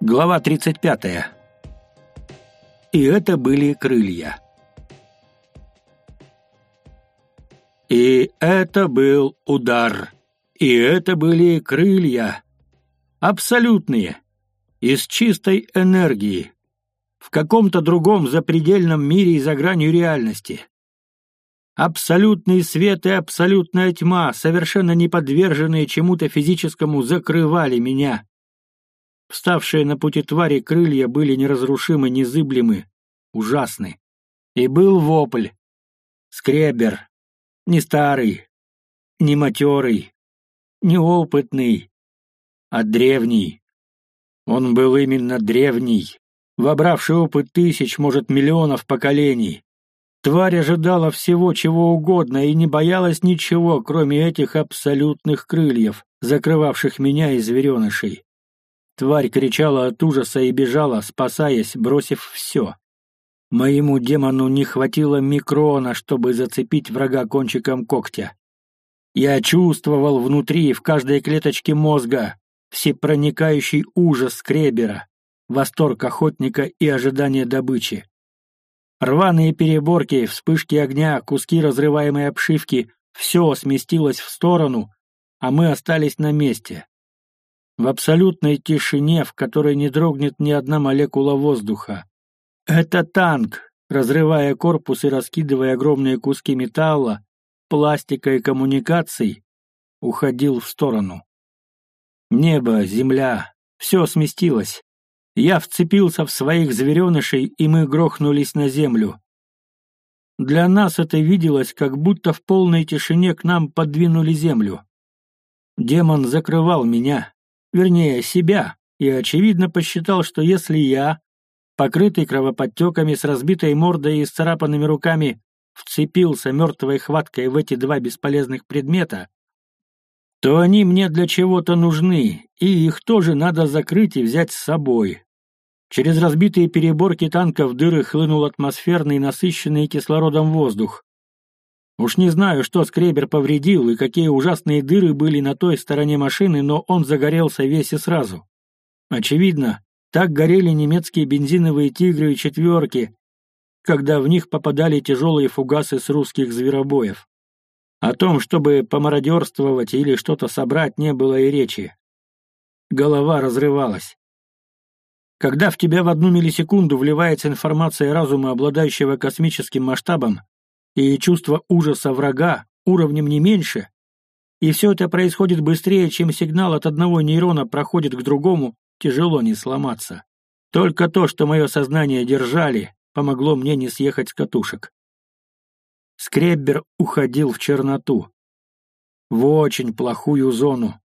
Глава 35. И это были крылья. И это был удар. И это были крылья. Абсолютные. Из чистой энергии. В каком-то другом запредельном мире и за гранью реальности. Абсолютный свет и абсолютная тьма, совершенно не подверженные чему-то физическому, закрывали меня. Вставшие на пути твари крылья были неразрушимы, незыблемы, ужасны. И был вопль. Скребер. Не старый, не матерый, не опытный, а древний. Он был именно древний, вобравший опыт тысяч, может, миллионов поколений. Тварь ожидала всего, чего угодно, и не боялась ничего, кроме этих абсолютных крыльев, закрывавших меня и зверенышей. Тварь кричала от ужаса и бежала, спасаясь, бросив все. Моему демону не хватило микрона, чтобы зацепить врага кончиком когтя. Я чувствовал внутри, в каждой клеточке мозга, всепроникающий ужас скребера, восторг охотника и ожидание добычи. Рваные переборки, вспышки огня, куски разрываемой обшивки — все сместилось в сторону, а мы остались на месте в абсолютной тишине, в которой не дрогнет ни одна молекула воздуха. Это танк, разрывая корпус и раскидывая огромные куски металла, пластика и коммуникаций, уходил в сторону. Небо, земля, все сместилось. Я вцепился в своих зверенышей, и мы грохнулись на землю. Для нас это виделось, как будто в полной тишине к нам подвинули землю. Демон закрывал меня, вернее, себя, и, очевидно, посчитал, что если я, покрытый кровоподтеками с разбитой мордой и сцарапанными руками, вцепился мертвой хваткой в эти два бесполезных предмета, то они мне для чего-то нужны, и их тоже надо закрыть и взять с собой. Через разбитые переборки танка в дыры хлынул атмосферный, насыщенный кислородом воздух. Уж не знаю, что скребер повредил и какие ужасные дыры были на той стороне машины, но он загорелся весь и сразу. Очевидно, так горели немецкие бензиновые «Тигры» и «четверки», когда в них попадали тяжелые фугасы с русских зверобоев. О том, чтобы помародерствовать или что-то собрать, не было и речи. Голова разрывалась. Когда в тебя в одну миллисекунду вливается информация разума, обладающего космическим масштабом, и чувство ужаса врага уровнем не меньше, и все это происходит быстрее, чем сигнал от одного нейрона проходит к другому, тяжело не сломаться. Только то, что мое сознание держали, помогло мне не съехать с катушек. Скреббер уходил в черноту. В очень плохую зону.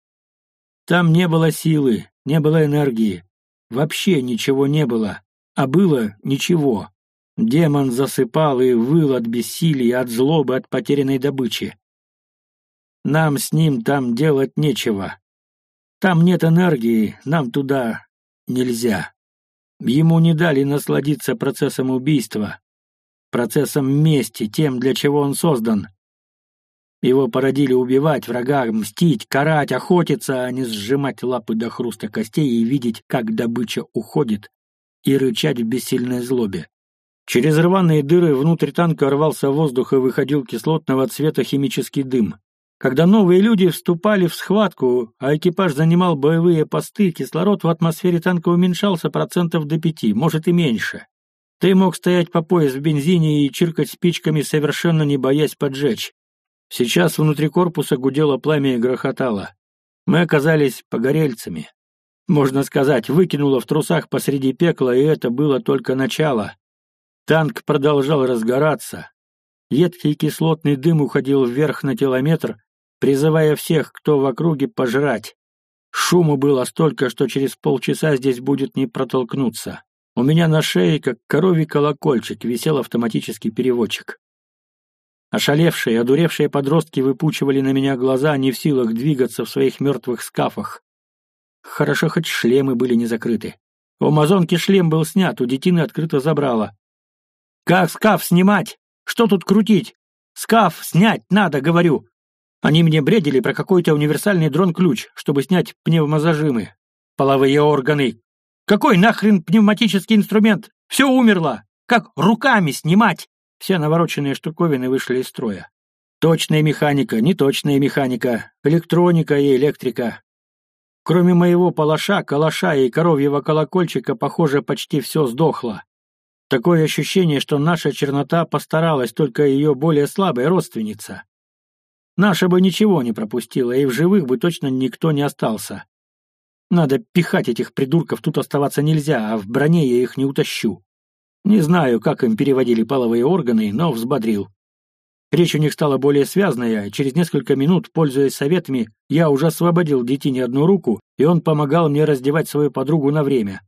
Там не было силы, не было энергии. Вообще ничего не было, а было ничего. Демон засыпал и выл от бессилия, от злобы, от потерянной добычи. Нам с ним там делать нечего. Там нет энергии, нам туда нельзя. Ему не дали насладиться процессом убийства, процессом мести, тем, для чего он создан. Его породили убивать врага, мстить, карать, охотиться, а не сжимать лапы до хруста костей и видеть, как добыча уходит, и рычать в бессильной злобе. Через рваные дыры внутрь танка рвался воздух и выходил кислотного цвета химический дым. Когда новые люди вступали в схватку, а экипаж занимал боевые посты, кислород в атмосфере танка уменьшался процентов до пяти, может и меньше. Ты мог стоять по пояс в бензине и чиркать спичками, совершенно не боясь поджечь. Сейчас внутри корпуса гудело пламя и грохотало. Мы оказались погорельцами. Можно сказать, выкинуло в трусах посреди пекла, и это было только начало. Танк продолжал разгораться. Едкий кислотный дым уходил вверх на километр, призывая всех, кто в округе, пожрать. Шуму было столько, что через полчаса здесь будет не протолкнуться. У меня на шее, как коровий колокольчик, висел автоматический переводчик. Ошалевшие, одуревшие подростки выпучивали на меня глаза, не в силах двигаться в своих мертвых скафах. Хорошо, хоть шлемы были не закрыты. У амазонки шлем был снят, у детины открыто забрало. Как скаф снимать? Что тут крутить? Скаф снять надо, говорю. Они мне бредили про какой-то универсальный дрон-ключ, чтобы снять пневмозажимы. Половые органы. Какой нахрен пневматический инструмент? Все умерло! Как руками снимать? Все навороченные штуковины вышли из строя. Точная механика, неточная механика, электроника и электрика. Кроме моего палаша, калаша и коровьего колокольчика, похоже, почти все сдохло. Такое ощущение, что наша чернота постаралась, только ее более слабая родственница. Наша бы ничего не пропустила, и в живых бы точно никто не остался. Надо пихать этих придурков, тут оставаться нельзя, а в броне я их не утащу. Не знаю, как им переводили половые органы, но взбодрил. Речь у них стала более связная, и через несколько минут, пользуясь советами, я уже освободил детине одну руку, и он помогал мне раздевать свою подругу на время.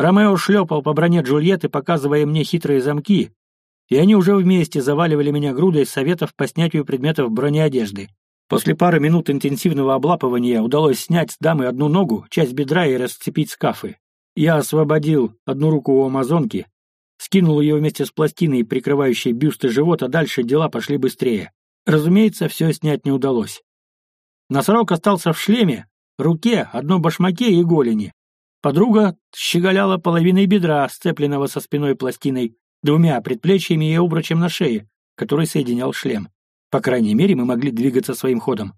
Ромео шлепал по броне Джульетты, показывая мне хитрые замки, и они уже вместе заваливали меня грудой советов по снятию предметов бронеодежды. После пары минут интенсивного облапывания удалось снять с дамы одну ногу, часть бедра и расцепить скафы. Я освободил одну руку у амазонки, скинул ее вместе с пластиной, прикрывающей бюст и живот, а дальше дела пошли быстрее. Разумеется, все снять не удалось. Носорог остался в шлеме, руке, одной башмаке и голени. Подруга щеголяла половиной бедра, сцепленного со спиной пластиной, двумя предплечьями и обручем на шее, который соединял шлем. По крайней мере, мы могли двигаться своим ходом.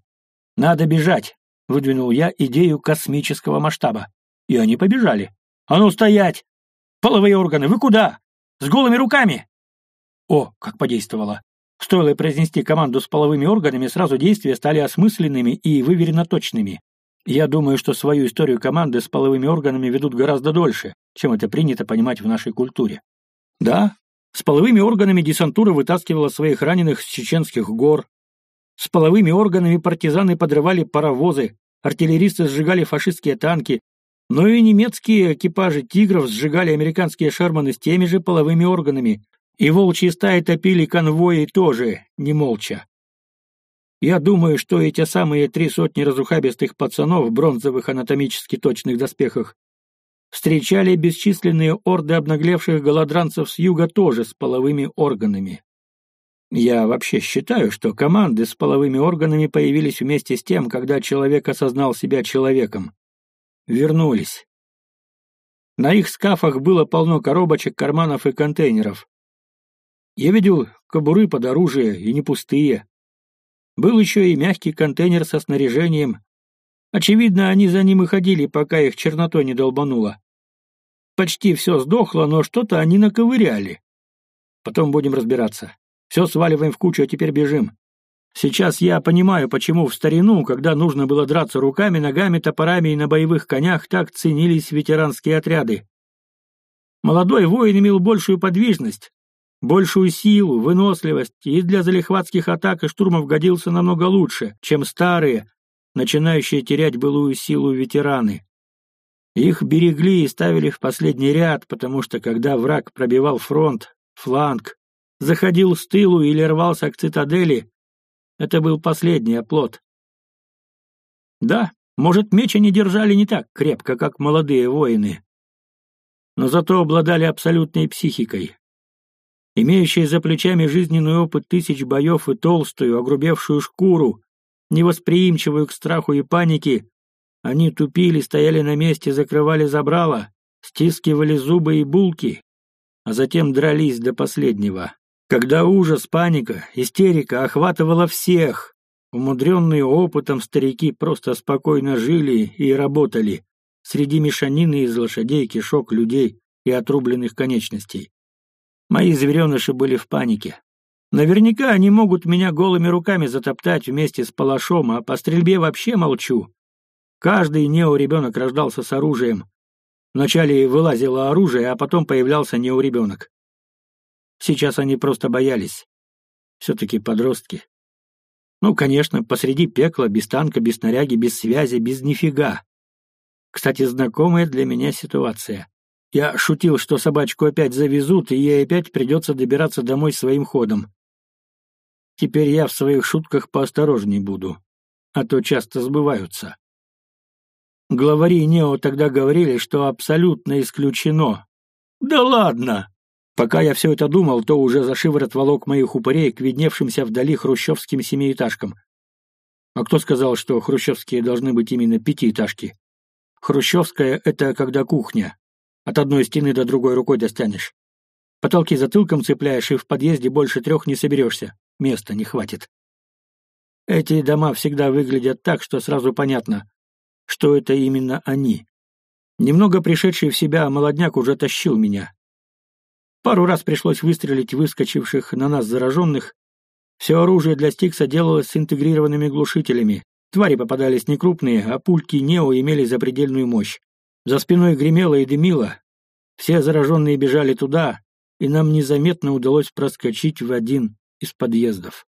«Надо бежать!» — выдвинул я идею космического масштаба. И они побежали. «А ну стоять! Половые органы, вы куда? С голыми руками!» О, как подействовало! Стоило произнести команду с половыми органами, сразу действия стали осмысленными и выверенно точными. Я думаю, что свою историю команды с половыми органами ведут гораздо дольше, чем это принято понимать в нашей культуре. Да, с половыми органами десантура вытаскивала своих раненых с чеченских гор. С половыми органами партизаны подрывали паровозы, артиллеристы сжигали фашистские танки, но и немецкие экипажи «Тигров» сжигали американские «Шерманы» с теми же половыми органами, и волчьи стаи топили конвои тоже, не молча. Я думаю, что эти самые три сотни разухабистых пацанов в бронзовых анатомически точных доспехах встречали бесчисленные орды обнаглевших голодранцев с юга тоже с половыми органами. Я вообще считаю, что команды с половыми органами появились вместе с тем, когда человек осознал себя человеком вернулись. На их скафах было полно коробочек, карманов и контейнеров. Я видел кобуры под оружие, и не пустые. Был еще и мягкий контейнер со снаряжением. Очевидно, они за ним и ходили, пока их чернотой не долбануло. Почти все сдохло, но что-то они наковыряли. Потом будем разбираться. Все сваливаем в кучу, а теперь бежим. Сейчас я понимаю, почему в старину, когда нужно было драться руками, ногами, топорами и на боевых конях, так ценились ветеранские отряды. Молодой воин имел большую подвижность, большую силу, выносливость и для залихватских атак и штурмов годился намного лучше, чем старые, начинающие терять былую силу ветераны. Их берегли и ставили в последний ряд, потому что когда враг пробивал фронт, фланг, заходил с тылу или рвался к цитадели, это был последний оплот. Да, может, меч они держали не так крепко, как молодые воины, но зато обладали абсолютной психикой. Имеющие за плечами жизненный опыт тысяч боев и толстую, огрубевшую шкуру, невосприимчивую к страху и панике, они тупили, стояли на месте, закрывали забрала, стискивали зубы и булки, а затем дрались до последнего. Когда ужас, паника, истерика охватывала всех, умудренные опытом старики просто спокойно жили и работали среди мешанины из лошадей, кишок, людей и отрубленных конечностей. Мои звереныши были в панике. Наверняка они могут меня голыми руками затоптать вместе с палашом, а по стрельбе вообще молчу. Каждый неоребенок рождался с оружием. Вначале вылазило оружие, а потом появлялся неоребенок. Сейчас они просто боялись. Все-таки подростки. Ну, конечно, посреди пекла, без танка, без снаряги, без связи, без нифига. Кстати, знакомая для меня ситуация. Я шутил, что собачку опять завезут, и ей опять придется добираться домой своим ходом. Теперь я в своих шутках поосторожней буду, а то часто сбываются. Главари Нео тогда говорили, что абсолютно исключено. Да ладно! Пока я все это думал, то уже за шиворот волок моих упырей к видневшимся вдали хрущевским семиэтажкам. А кто сказал, что хрущевские должны быть именно пятиэтажки? Хрущевская — это когда кухня. От одной стены до другой рукой достанешь. Потолки затылком цепляешь, и в подъезде больше трех не соберешься. Места не хватит. Эти дома всегда выглядят так, что сразу понятно, что это именно они. Немного пришедший в себя молодняк уже тащил меня. Пару раз пришлось выстрелить выскочивших на нас зараженных. Все оружие для Стикса делалось с интегрированными глушителями. Твари попадались некрупные, а пульки Нео имели запредельную мощь. За спиной гремело и дымило. Все зараженные бежали туда, и нам незаметно удалось проскочить в один из подъездов.